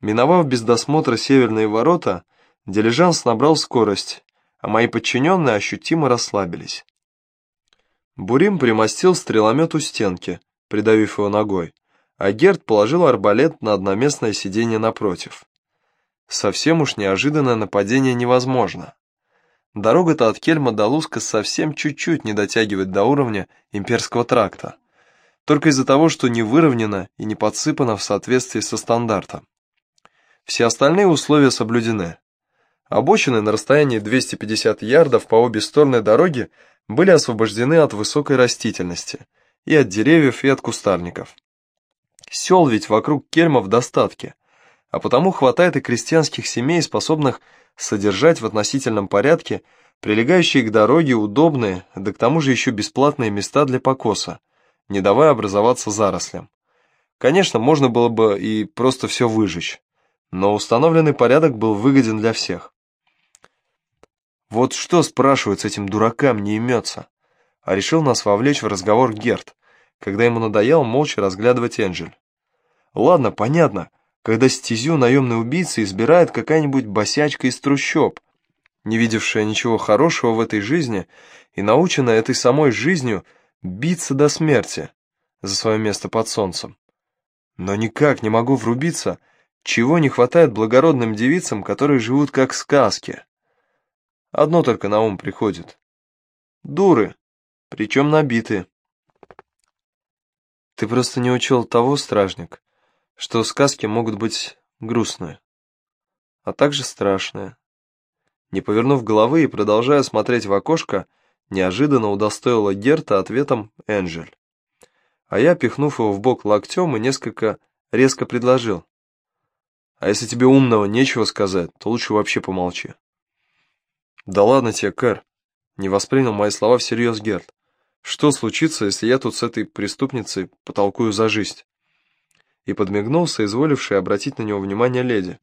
Миновав без досмотра северные ворота, дилижанс набрал скорость, а мои подчиненные ощутимо расслабились. Бурим примостил стреломет у стенки, придавив его ногой, а Герд положил арбалет на одноместное сиденье напротив. Совсем уж неожиданное нападение невозможно. Дорога-то от Кельма до Луска совсем чуть-чуть не дотягивает до уровня имперского тракта. Только из-за того, что не выровнено и не подсыпано в соответствии со стандартом. Все остальные условия соблюдены. Обочины на расстоянии 250 ярдов по обе стороны дороги были освобождены от высокой растительности, и от деревьев, и от кустарников. Сел ведь вокруг Кельма в достатке, а потому хватает и крестьянских семей, способных содержать в относительном порядке прилегающие к дороге удобные, да к тому же еще бесплатные места для покоса, не давая образоваться зарослям. Конечно, можно было бы и просто все выжечь, но установленный порядок был выгоден для всех. Вот что, спрашивают, с этим дуракам не имется? А решил нас вовлечь в разговор Герт, когда ему надоело молча разглядывать Энджель. Ладно, понятно, когда стезю наемный убийца избирает какая-нибудь босячка из трущоб, не видевшая ничего хорошего в этой жизни и наученная этой самой жизнью биться до смерти за свое место под солнцем. Но никак не могу врубиться, чего не хватает благородным девицам, которые живут как сказки. Одно только на ум приходит. Дуры, причем набитые. Ты просто не учел того, стражник, что сказки могут быть грустные, а также страшные. Не повернув головы и продолжая смотреть в окошко, неожиданно удостоила Герта ответом Энджель. А я, пихнув его в бок локтем, и несколько резко предложил. А если тебе умного нечего сказать, то лучше вообще помолчи. Да ладно тебе, Кэр, не воспринял мои слова всерьез Герт. Что случится, если я тут с этой преступницей потолкую за жизнь? и подмигнул, соизволивший обратить на него внимание леди.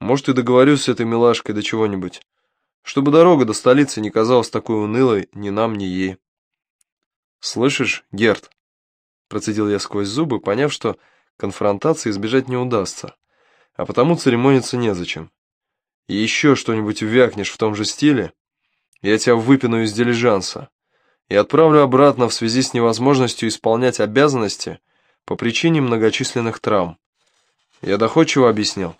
«Может, и договорюсь с этой милашкой до чего-нибудь, чтобы дорога до столицы не казалась такой унылой ни нам, ни ей». «Слышишь, Герт?» Процедил я сквозь зубы, поняв, что конфронтации избежать не удастся, а потому церемониться незачем. И еще что-нибудь вякнешь в том же стиле, я тебя выпину из дилижанса и отправлю обратно в связи с невозможностью исполнять обязанности, по причине многочисленных травм. Я доходчиво объяснил.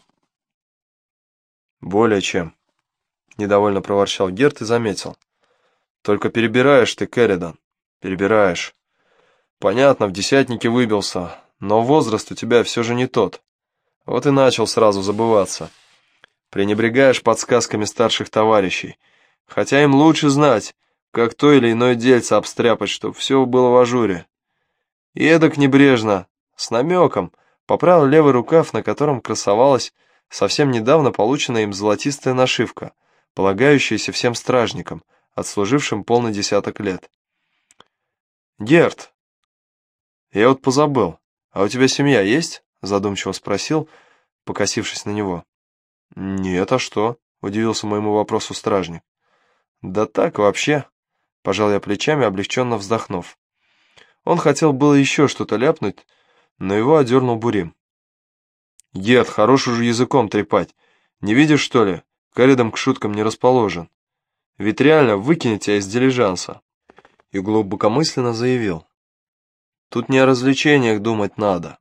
Более чем. Недовольно проворчал Герт и заметил. Только перебираешь ты, Керридан, перебираешь. Понятно, в десятнике выбился, но возраст у тебя все же не тот. Вот и начал сразу забываться. Пренебрегаешь подсказками старших товарищей, хотя им лучше знать, как то или иное дельце обстряпать, чтоб все было в ажуре. И эдак небрежно, с намеком, поправил левый рукав, на котором красовалась совсем недавно полученная им золотистая нашивка, полагающаяся всем стражникам, отслужившим полный десяток лет. «Герт, я вот позабыл, а у тебя семья есть?» Задумчиво спросил, покосившись на него. «Нет, а что?» — удивился моему вопросу стражник. «Да так, вообще», — пожал я плечами, облегченно вздохнув. Он хотел было еще что-то ляпнуть, но его одернул Бурим. «Дед, хорош уже языком трепать. Не видишь, что ли? Каридом к шуткам не расположен. Ведь реально выкинет тебя из дилижанса». И глубокомысленно заявил. «Тут не о развлечениях думать надо,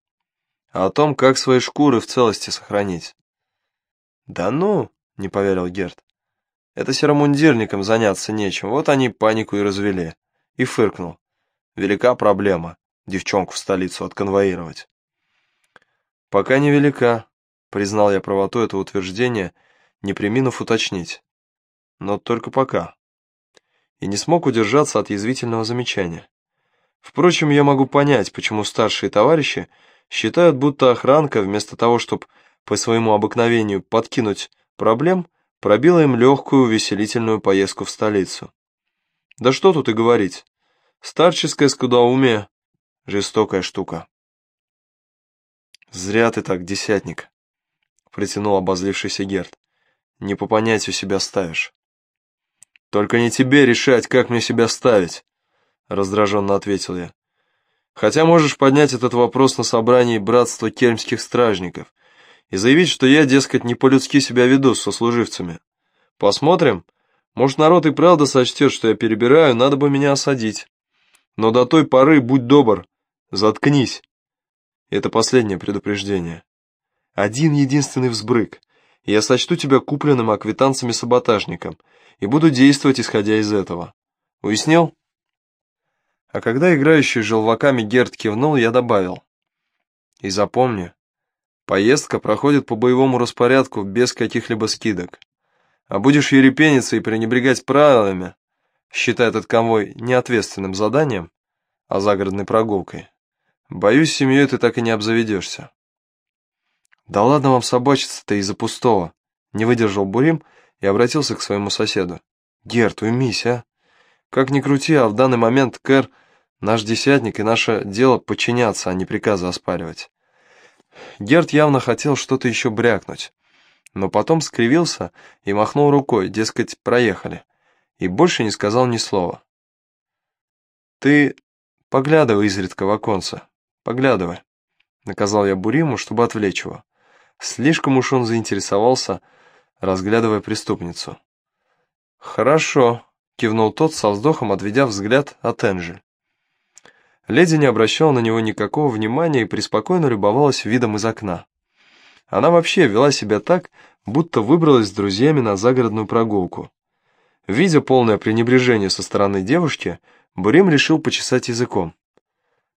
а о том, как свои шкуры в целости сохранить». «Да ну!» — не поверил Герд. «Это серомундирникам заняться нечем, вот они панику и развели». И фыркнул. Велика проблема девчонку в столицу отконвоировать. Пока не велика, признал я правоту этого утверждения, не приминув уточнить. Но только пока. И не смог удержаться от язвительного замечания. Впрочем, я могу понять, почему старшие товарищи считают, будто охранка, вместо того, чтобы по своему обыкновению подкинуть проблем, пробила им легкую увеселительную поездку в столицу. Да что тут и говорить. Старческое скудоумие — жестокая штука. «Зря ты так, десятник», — притянул обозлившийся Герд. «Не по понятию себя ставишь». «Только не тебе решать, как мне себя ставить», — раздраженно ответил я. «Хотя можешь поднять этот вопрос на собрании братства кельмских стражников, и заявить, что я, дескать, не по-людски себя веду с сослуживцами. Посмотрим. Может, народ и правда сочтет, что я перебираю, надо бы меня осадить. Но до той поры будь добр, заткнись. Это последнее предупреждение. Один единственный взбрык, я сочту тебя купленным аквитанцами-саботажником и буду действовать, исходя из этого. Уяснил? А когда играющий желваками Герд кивнул, я добавил. И запомни, поездка проходит по боевому распорядку без каких-либо скидок. А будешь ерепениться и пренебрегать правилами, считая этот конвой неответственным заданием, а загородной прогулкой, боюсь, семьей ты так и не обзаведешься. Да ладно вам собачиться-то из-за пустого, не выдержал Бурим и обратился к своему соседу. Герт, уймись, а? Как ни крути, а в данный момент Кэр наш десятник и наше дело подчиняться, а не приказы оспаривать. Герт явно хотел что-то еще брякнуть, но потом скривился и махнул рукой, дескать, проехали, и больше не сказал ни слова. «Ты поглядывай изредка в оконце, поглядывай», — наказал я Буриму, чтобы отвлечь его. Слишком уж он заинтересовался, разглядывая преступницу. «Хорошо», — кивнул тот со вздохом, отведя взгляд от Энджель. Леди не обращала на него никакого внимания и преспокойно любовалась видом из окна. Она вообще вела себя так, будто выбралась с друзьями на загородную прогулку. Видя полное пренебрежение со стороны девушки, Бурим решил почесать языком.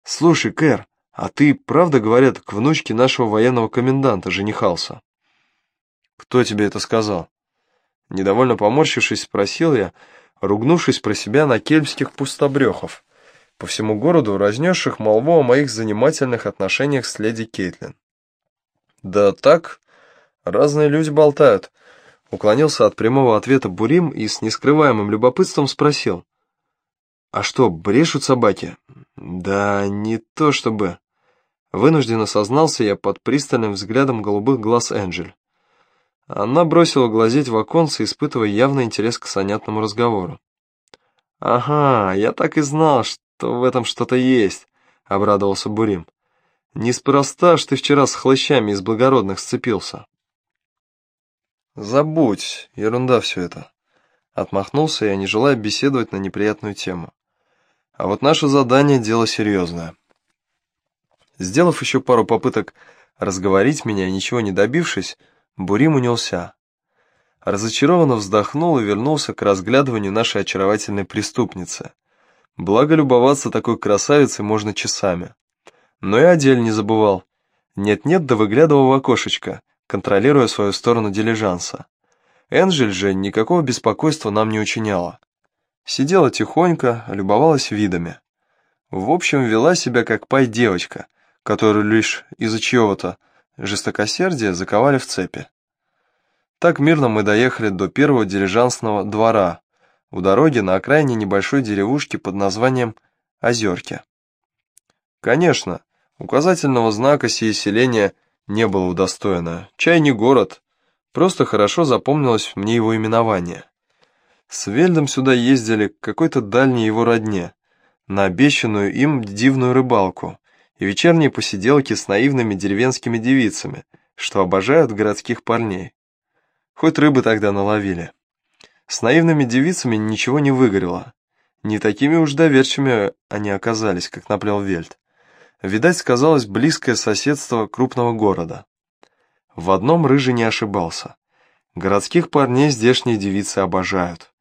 «Слушай, Кэр, а ты, правда, говорят, к внучке нашего военного коменданта женихался?» «Кто тебе это сказал?» Недовольно поморщившись, спросил я, ругнувшись про себя на кельмских пустобрехов, по всему городу разнесших молву о моих занимательных отношениях с леди Кейтлин. «Да так, разные люди болтают», — уклонился от прямого ответа Бурим и с нескрываемым любопытством спросил. «А что, брешут собаки?» «Да не то чтобы...» Вынужденно сознался я под пристальным взглядом голубых глаз Энджель. Она бросила глазеть в оконце, испытывая явный интерес к сонятному разговору. «Ага, я так и знал, что в этом что-то есть», — обрадовался Бурим. Неспроста ж ты вчера с хлыщами из благородных сцепился. Забудь, ерунда все это. Отмахнулся я, не желая беседовать на неприятную тему. А вот наше задание — дело серьезное. Сделав еще пару попыток разговорить меня и ничего не добившись, Бурим унялся. Разочарованно вздохнул и вернулся к разглядыванию нашей очаровательной преступницы. Благо любоваться такой красавицей можно часами. Но и о не забывал. Нет-нет, да выглядывал в окошечко, контролируя свою сторону дилижанса. Энджель же никакого беспокойства нам не учиняла. Сидела тихонько, любовалась видами. В общем, вела себя как пай-девочка, которую лишь из-за чьего-то жестокосердия заковали в цепи. Так мирно мы доехали до первого дилижансного двора, у дороги на окраине небольшой деревушки под названием Озерки. Конечно, Указательного знака сие селения не было удостоено. Чай не город, просто хорошо запомнилось мне его именование. С Вельдом сюда ездили к какой-то дальней его родне, на обещанную им дивную рыбалку и вечерние посиделки с наивными деревенскими девицами, что обожают городских парней. Хоть рыбы тогда наловили. С наивными девицами ничего не выгорело. Не такими уж доверчивыми они оказались, как наплел Вельд. Видать, сказалось близкое соседство крупного города. В одном Рыжий не ошибался. Городских парней здешние девицы обожают.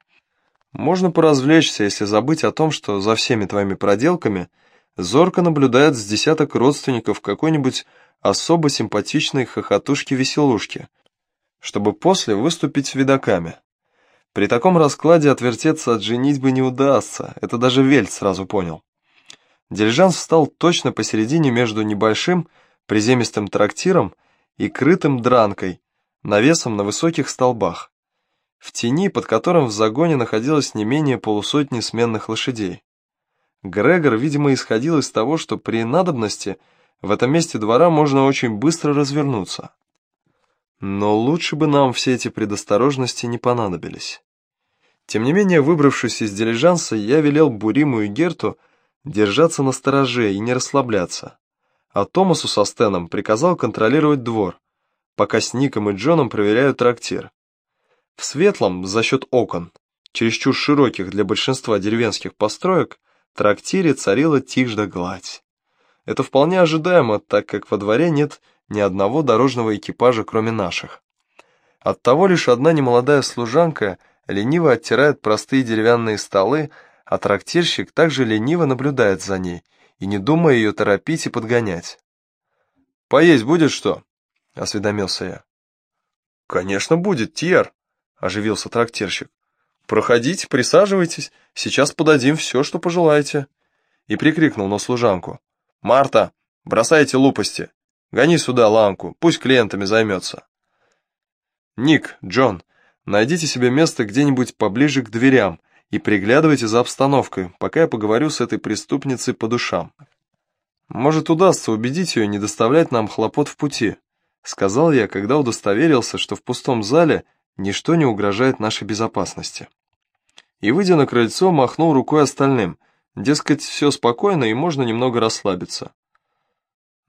Можно поразвлечься, если забыть о том, что за всеми твоими проделками зорко наблюдает с десяток родственников какой-нибудь особо симпатичной хохотушки-веселушки, чтобы после выступить с видаками. При таком раскладе отвертеться от женитьбы не удастся, это даже Вельт сразу понял. Дилижанс встал точно посередине между небольшим приземистым трактиром и крытым дранкой, навесом на высоких столбах, в тени, под которым в загоне находилось не менее полусотни сменных лошадей. Грегор, видимо, исходил из того, что при надобности в этом месте двора можно очень быстро развернуться. Но лучше бы нам все эти предосторожности не понадобились. Тем не менее, выбравшись из дилижанса, я велел Буриму и Герту держаться на стороже и не расслабляться. А Томасу со Стеном приказал контролировать двор, пока с Ником и Джоном проверяют трактир. В светлом, за счет окон, чересчур широких для большинства деревенских построек, трактире царила тишь да гладь. Это вполне ожидаемо, так как во дворе нет ни одного дорожного экипажа, кроме наших. Оттого лишь одна немолодая служанка лениво оттирает простые деревянные столы, а трактирщик также лениво наблюдает за ней и не думая ее торопить и подгонять. «Поесть будет что?» — осведомился я. «Конечно будет, Тьер», — оживился трактирщик. «Проходите, присаживайтесь, сейчас подадим все, что пожелаете». И прикрикнул на служанку. «Марта, бросайте лупости. Гони сюда ланку, пусть клиентами займется». «Ник, Джон, найдите себе место где-нибудь поближе к дверям и приглядывайте за обстановкой, пока я поговорю с этой преступницей по душам. Может, удастся убедить ее не доставлять нам хлопот в пути», сказал я, когда удостоверился, что в пустом зале ничто не угрожает нашей безопасности. И, выйдя на крыльцо, махнул рукой остальным, дескать, все спокойно и можно немного расслабиться.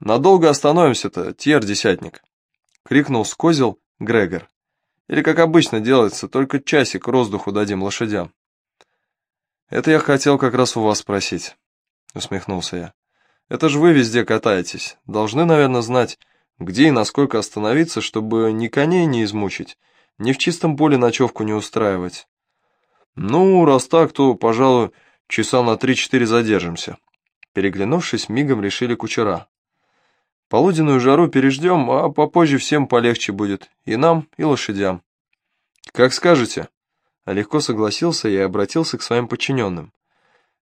«Надолго остановимся-то, Тьер-десятник!» — крикнул с Грегор. «Или, как обычно делается, только часик роздуху дадим лошадям». «Это я хотел как раз у вас спросить», — усмехнулся я. «Это же вы везде катаетесь. Должны, наверное, знать, где и насколько остановиться, чтобы ни коней не измучить, ни в чистом поле ночевку не устраивать. Ну, раз так, то, пожалуй, часа на три-четыре задержимся». Переглянувшись, мигом решили кучера. Полуденную жару переждем, а попозже всем полегче будет, и нам, и лошадям. Как скажете. Легко согласился и обратился к своим подчиненным.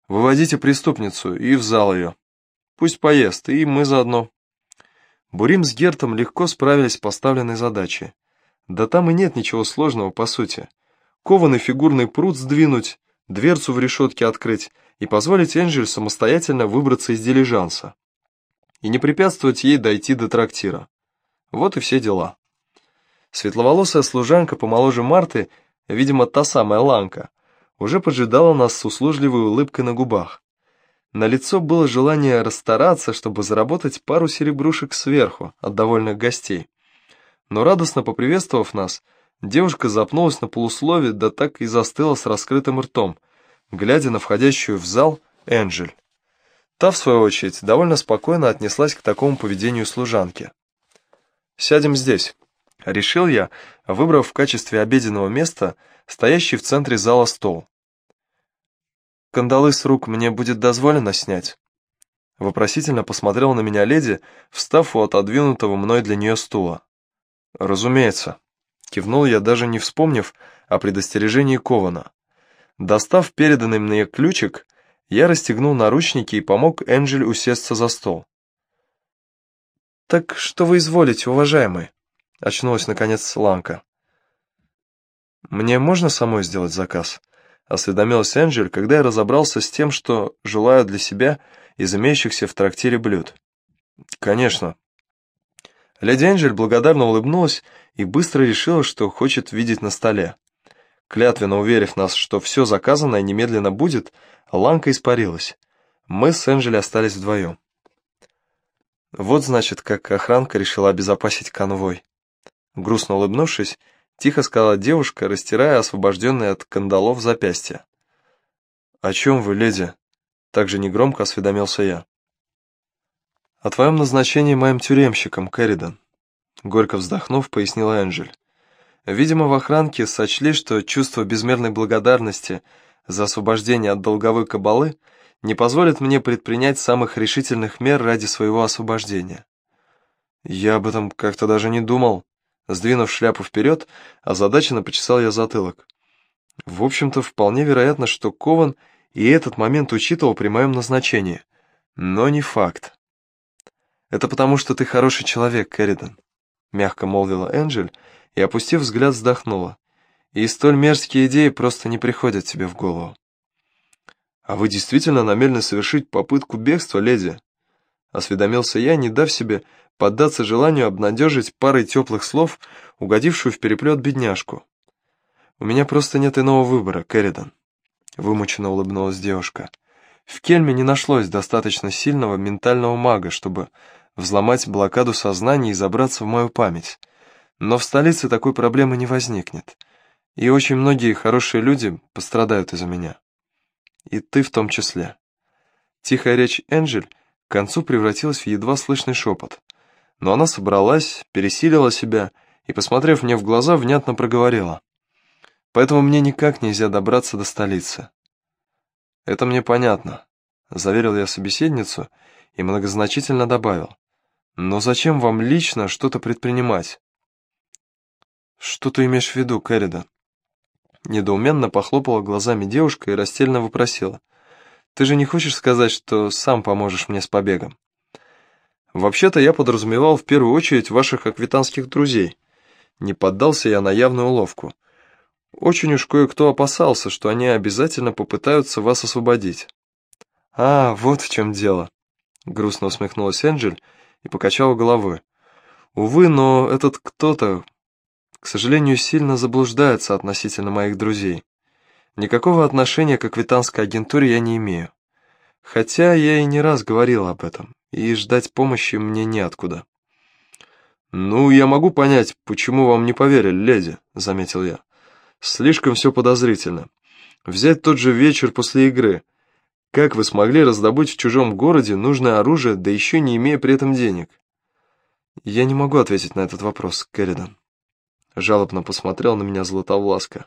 Выводите преступницу и в зал ее. Пусть поест, и мы заодно. Бурим с Гертом легко справились с поставленной задачей. Да там и нет ничего сложного, по сути. Кованый фигурный пруд сдвинуть, дверцу в решетке открыть и позволить Энджель самостоятельно выбраться из дилижанса и не препятствовать ей дойти до трактира. Вот и все дела. Светловолосая служанка помоложе Марты, видимо, та самая Ланка, уже поджидала нас с услужливой улыбкой на губах. На лицо было желание расстараться, чтобы заработать пару серебрушек сверху от довольных гостей. Но радостно поприветствовав нас, девушка запнулась на полуслове, да так и застыла с раскрытым ртом, глядя на входящую в зал Энджель. Та, в свою очередь, довольно спокойно отнеслась к такому поведению служанки. «Сядем здесь», — решил я, выбрав в качестве обеденного места стоящий в центре зала стол. «Кандалы с рук мне будет дозволено снять?» Вопросительно посмотрела на меня леди, встав у отодвинутого мной для нее стула. «Разумеется», — кивнул я, даже не вспомнив о предостережении Кована. Достав переданный мне ключик, я расстегнул наручники и помог Энджель усесться за стол. «Так что вы изволите, уважаемый?» — очнулась, наконец, Ланка. «Мне можно самой сделать заказ?» — осведомилась Энджель, когда я разобрался с тем, что желаю для себя из имеющихся в трактире блюд. «Конечно». Леди Энджель благодарно улыбнулась и быстро решила, что хочет видеть на столе. Клятвенно уверив нас, что все заказанное немедленно будет, Ланка испарилась. Мы с Энджели остались вдвоем. Вот, значит, как охранка решила обезопасить конвой. Грустно улыбнувшись, тихо сказала девушка, растирая освобожденные от кандалов запястья. «О чем вы, леди?» Также негромко осведомился я. «О твоем назначении моим тюремщиком, Кэрридан», — горько вздохнув, пояснила Энджель. Видимо, в охранке сочли, что чувство безмерной благодарности за освобождение от долговой кабалы не позволит мне предпринять самых решительных мер ради своего освобождения. Я об этом как-то даже не думал. Сдвинув шляпу вперед, озадаченно почесал я затылок. В общем-то, вполне вероятно, что Кован и этот момент учитывал при моем назначении. Но не факт. «Это потому, что ты хороший человек, Кэрридан», — мягко молвила Энджель, и, опустив взгляд, вздохнула. И столь мерзкие идеи просто не приходят тебе в голову. «А вы действительно намерены совершить попытку бегства, леди?» Осведомился я, не дав себе поддаться желанию обнадежить парой теплых слов, угодившую в переплет бедняжку. «У меня просто нет иного выбора, Керридан», — вымученно улыбнулась девушка. «В Кельме не нашлось достаточно сильного ментального мага, чтобы взломать блокаду сознания и забраться в мою память. Но в столице такой проблемы не возникнет. И очень многие хорошие люди пострадают из-за меня. И ты в том числе. Тихая речь Энджель к концу превратилась в едва слышный шепот. Но она собралась, пересилила себя и, посмотрев мне в глаза, внятно проговорила. Поэтому мне никак нельзя добраться до столицы. Это мне понятно, заверил я собеседницу и многозначительно добавил. Но зачем вам лично что-то предпринимать? Что ты имеешь в виду, Кэрридан? Недоуменно похлопала глазами девушка и растерянно вопросила. Ты же не хочешь сказать, что сам поможешь мне с побегом? Вообще-то я подразумевал в первую очередь ваших аквитанских друзей. Не поддался я на явную уловку. Очень уж кое-кто опасался, что они обязательно попытаются вас освободить. А, вот в чем дело. Грустно усмехнулась Энджель и покачала головой. Увы, но этот кто-то, к сожалению, сильно заблуждается относительно моих друзей. Никакого отношения к аквитанской агентуре я не имею. Хотя я и не раз говорил об этом, и ждать помощи мне неоткуда. «Ну, я могу понять, почему вам не поверили, леди», — заметил я. «Слишком все подозрительно. Взять тот же вечер после игры. Как вы смогли раздобыть в чужом городе нужное оружие, да еще не имея при этом денег?» «Я не могу ответить на этот вопрос, Керридан». Жалобно посмотрел на меня Златовласка.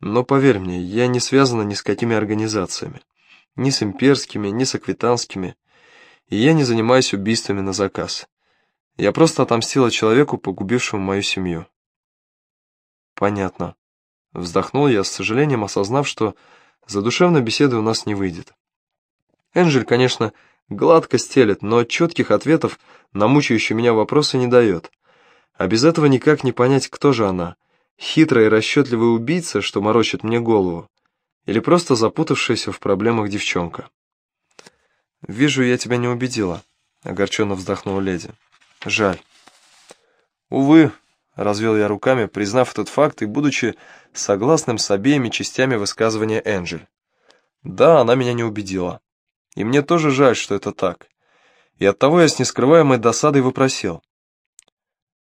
Но поверь мне, я не связана ни с какими организациями. Ни с имперскими, ни с аквитанскими. И я не занимаюсь убийствами на заказ. Я просто отомстила человеку, погубившему мою семью. Понятно. Вздохнул я с сожалением, осознав, что задушевной беседы у нас не выйдет. Энджель, конечно, гладко стелет, но четких ответов на мучающие меня вопросы не дает. А без этого никак не понять, кто же она — Хитрая и расчетливая убийца, что морочит мне голову, или просто запутавшаяся в проблемах девчонка. «Вижу, я тебя не убедила», — огорченно вздохнула леди. «Жаль». «Увы», — развел я руками, признав этот факт и будучи согласным с обеими частями высказывания Энджель. «Да, она меня не убедила. И мне тоже жаль, что это так. И оттого я с нескрываемой досадой вопросил.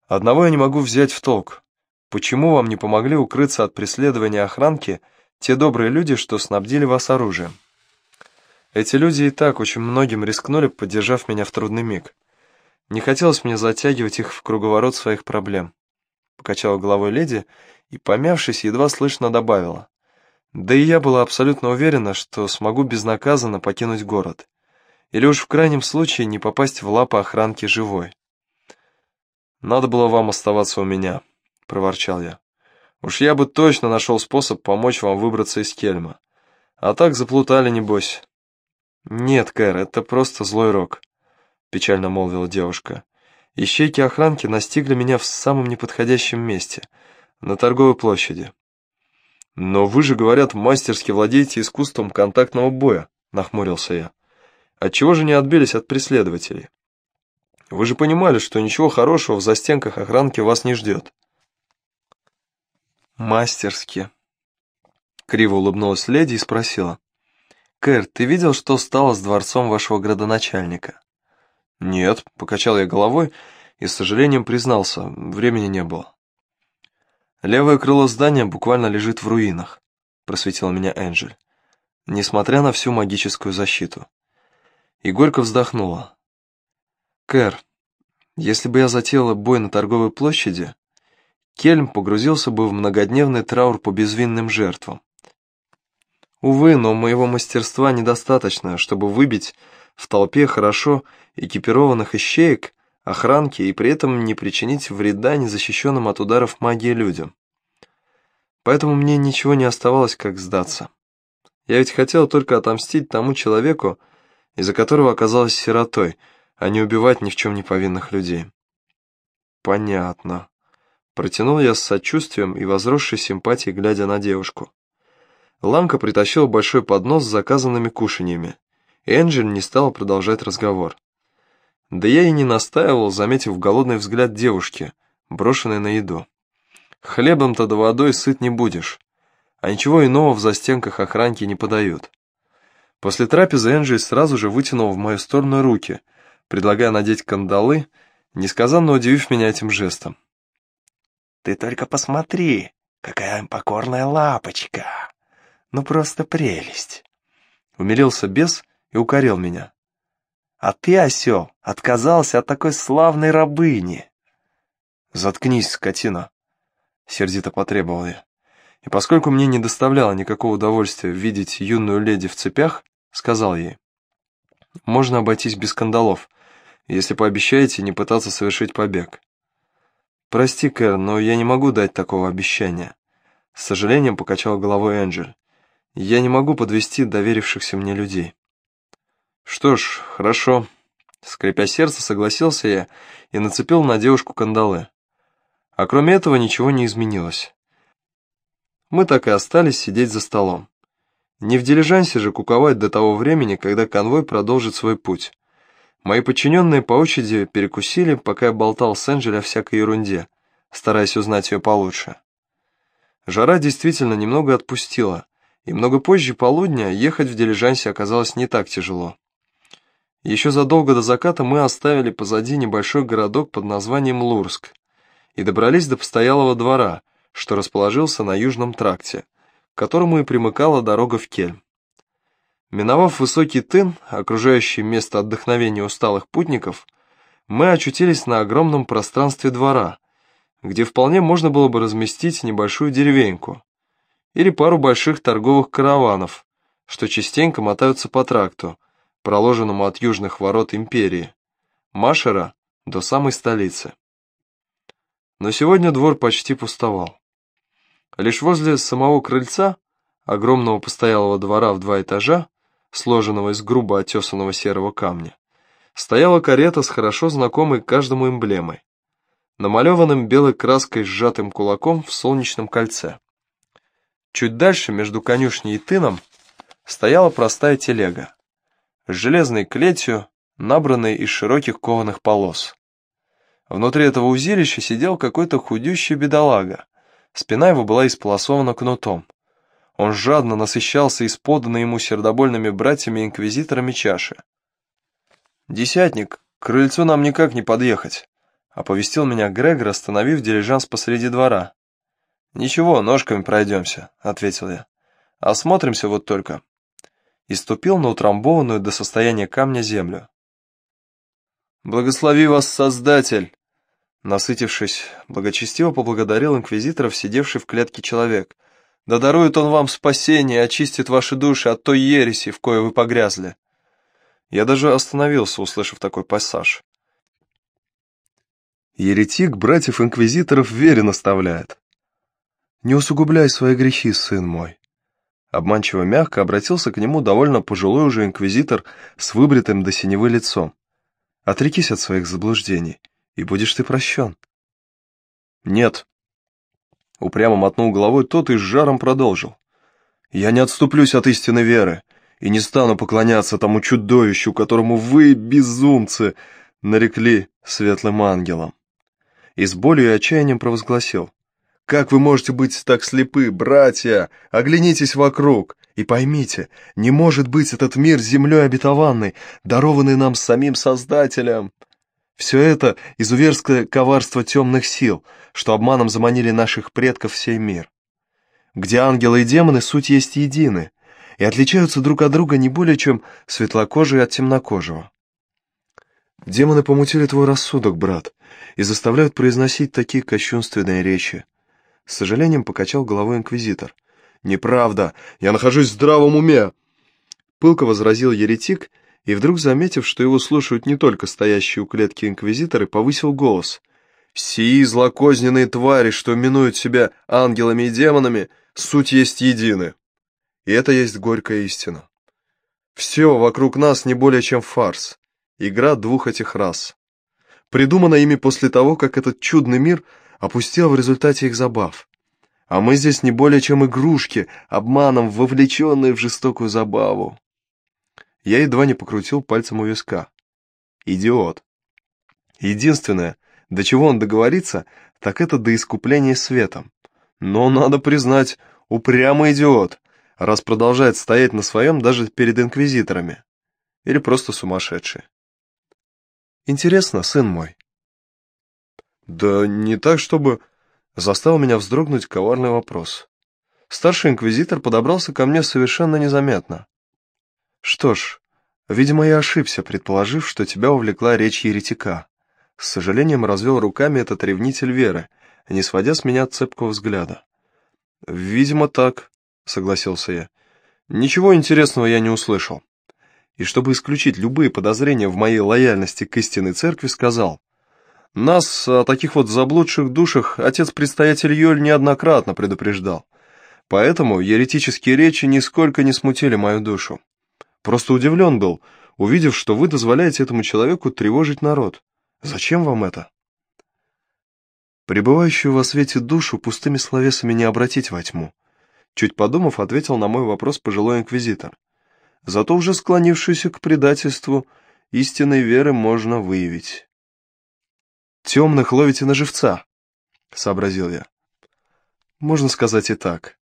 Одного я не могу взять в толк. Почему вам не помогли укрыться от преследования охранки те добрые люди, что снабдили вас оружием? Эти люди и так очень многим рискнули, поддержав меня в трудный миг. Не хотелось мне затягивать их в круговорот своих проблем. Покачала головой леди и, помявшись, едва слышно добавила. Да и я была абсолютно уверена, что смогу безнаказанно покинуть город. Или уж в крайнем случае не попасть в лапы охранки живой. Надо было вам оставаться у меня проворчал я. «Уж я бы точно нашел способ помочь вам выбраться из Кельма. А так заплутали, небось». «Нет, Кэр, это просто злой рок», — печально молвила девушка. «Ищейки охранки настигли меня в самом неподходящем месте, на торговой площади». «Но вы же, говорят, мастерски владеете искусством контактного боя», — нахмурился я. «Отчего же не отбились от преследователей? Вы же понимали, что ничего хорошего в застенках охранки вас не ждет». «Мастерски». Криво улыбнулась леди и спросила. «Кэр, ты видел, что стало с дворцом вашего градоначальника?» «Нет», — покачал я головой и с сожалением признался, времени не было. «Левое крыло здания буквально лежит в руинах», — просветила меня Энджель, несмотря на всю магическую защиту. И горько вздохнула. «Кэр, если бы я затеяла бой на торговой площади, Кельм погрузился бы в многодневный траур по безвинным жертвам. Увы, но моего мастерства недостаточно, чтобы выбить в толпе хорошо экипированных ищеек, охранки и при этом не причинить вреда незащищенным от ударов магии людям. Поэтому мне ничего не оставалось, как сдаться. Я ведь хотел только отомстить тому человеку, из-за которого оказалась сиротой, а не убивать ни в чем не повинных людей. Понятно. Протянул я с сочувствием и возросшей симпатией, глядя на девушку. Ланка притащила большой поднос с заказанными кушаньями, Энджель не стала продолжать разговор. Да я и не настаивал, заметив голодный взгляд девушки, брошенный на еду. Хлебом-то да водой сыт не будешь, а ничего иного в застенках охранки не подают. После трапезы Энджель сразу же вытянул в мою сторону руки, предлагая надеть кандалы, несказанно удивив меня этим жестом. ты только посмотри, какая покорная лапочка. Ну просто прелесть. Умилился бес и укорил меня. А ты, осел, отказался от такой славной рабыни. Заткнись, скотина, сердито потребовал я. И поскольку мне не доставляло никакого удовольствия видеть юную леди в цепях, сказал ей. Можно обойтись без скандалов, если пообещаете не пытаться совершить побег. «Прости, Кэр, но я не могу дать такого обещания», — с сожалением покачал головой Энджель. «Я не могу подвести доверившихся мне людей». «Что ж, хорошо», — скрипя сердце, согласился я и нацепил на девушку кандалы. А кроме этого ничего не изменилось. Мы так и остались сидеть за столом. Не в дилижансе же куковать до того времени, когда конвой продолжит свой путь. Мои подчиненные по очереди перекусили, пока я болтал с Энджель о всякой ерунде, стараясь узнать ее получше. Жара действительно немного отпустила, и много позже полудня ехать в дилижансе оказалось не так тяжело. Еще задолго до заката мы оставили позади небольшой городок под названием Лурск и добрались до постоялого двора, что расположился на южном тракте, к которому и примыкала дорога в Кельм. Миновав высокий тын, окружающий место отдохновения усталых путников, мы очутились на огромном пространстве двора, где вполне можно было бы разместить небольшую деревеньку или пару больших торговых караванов, что частенько мотаются по тракту, проложенному от южных ворот империи, Машера до самой столицы. Но сегодня двор почти пустовал. Лишь возле самого крыльца, огромного постоялого двора в два этажа, сложенного из грубо отесанного серого камня, стояла карета с хорошо знакомой каждому эмблемой, намалеванным белой краской сжатым кулаком в солнечном кольце. Чуть дальше, между конюшней и тыном, стояла простая телега, с железной клетью, набранной из широких кованых полос. Внутри этого узилища сидел какой-то худющий бедолага, спина его была исполосована кнутом. Он жадно насыщался из поданной ему сердобольными братьями-инквизиторами чаши. «Десятник, к крыльцу нам никак не подъехать», — оповестил меня Грегор, остановив дилижанс посреди двора. «Ничего, ножками пройдемся», — ответил я. «Осмотримся вот только». И ступил на утрамбованную до состояния камня землю. «Благослови вас, Создатель!» Насытившись, благочестиво поблагодарил инквизиторов, сидевший в клетке человек — да дарует он вам спасение очистит ваши души от той ереси, в кое вы погрязли. Я даже остановился, услышав такой пассаж. Еретик братьев-инквизиторов вере наставляет. «Не усугубляй свои грехи, сын мой». Обманчиво мягко обратился к нему довольно пожилой уже инквизитор с выбритым до синевы лицом. «Отрекись от своих заблуждений, и будешь ты прощен». «Нет», Упрямо мотнул головой тот и с жаром продолжил. «Я не отступлюсь от истины веры и не стану поклоняться тому чудовищу, которому вы, безумцы, нарекли светлым ангелом». И с болью и отчаянием провозгласил. «Как вы можете быть так слепы, братья? Оглянитесь вокруг и поймите, не может быть этот мир землей обетованный, дарованный нам самим Создателем». Все это изуверское коварство темных сил, что обманом заманили наших предков в сей мир. Где ангелы и демоны суть есть едины, и отличаются друг от друга не более, чем светлокожие от темнокожего. Демоны помутили твой рассудок, брат, и заставляют произносить такие кощунственные речи. С сожалением покачал головой инквизитор. «Неправда! Я нахожусь в здравом уме!» Пылко возразил еретик и вдруг, заметив, что его слушают не только стоящие у клетки инквизиторы, повысил голос. «Сии злокозненные твари, что минуют себя ангелами и демонами, суть есть едины. И это есть горькая истина. Все вокруг нас не более чем фарс, игра двух этих рас. Придумана ими после того, как этот чудный мир опустел в результате их забав. А мы здесь не более чем игрушки, обманом вовлеченные в жестокую забаву. Я едва не покрутил пальцем у виска. Идиот. Единственное, до чего он договорится, так это до искупления светом. Но, надо признать, упрямый идиот, раз продолжает стоять на своем даже перед инквизиторами. Или просто сумасшедший. Интересно, сын мой. Да не так, чтобы... заставил меня вздрогнуть коварный вопрос. Старший инквизитор подобрался ко мне совершенно незаметно. Что ж, видимо, я ошибся, предположив, что тебя увлекла речь еретика. С сожалением развел руками этот ревнитель веры, не сводя с меня цепкого взгляда. «Видимо, так», — согласился я. «Ничего интересного я не услышал». И чтобы исключить любые подозрения в моей лояльности к истинной церкви, сказал, «Нас, о таких вот заблудших душах, отец-предстоятель Йоль неоднократно предупреждал. Поэтому еретические речи нисколько не смутили мою душу. Просто удивлен был, увидев, что вы дозволяете этому человеку тревожить народ. Зачем вам это?» Пребывающую во свете душу пустыми словесами не обратить во тьму. Чуть подумав, ответил на мой вопрос пожилой инквизитор. Зато уже склонившуюся к предательству истинной веры можно выявить. «Темных ловите на живца», — сообразил я. «Можно сказать и так».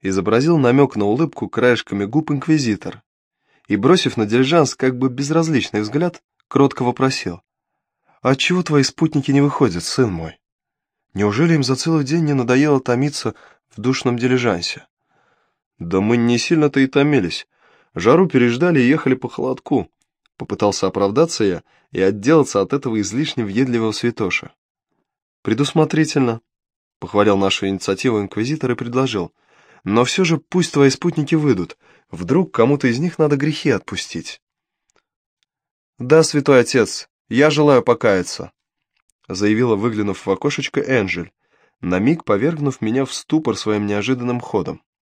Изобразил намек на улыбку краешками губ инквизитор и, бросив на дилижанс как бы безразличный взгляд, кротко вопросил. «Отчего твои спутники не выходят, сын мой?» Неужели им за целый день не надоело томиться в душном дилижансе? Да мы не сильно-то и томились. Жару переждали и ехали по холодку. Попытался оправдаться я и отделаться от этого излишне въедливого святоша. Предусмотрительно, похвалил нашу инициативу инквизитор и предложил. Но все же пусть твои спутники выйдут. Вдруг кому-то из них надо грехи отпустить. Да, святой отец, я желаю покаяться, заявила, выглянув в окошечко Энджель, на миг повергнув меня в ступор своим неожиданным ходом.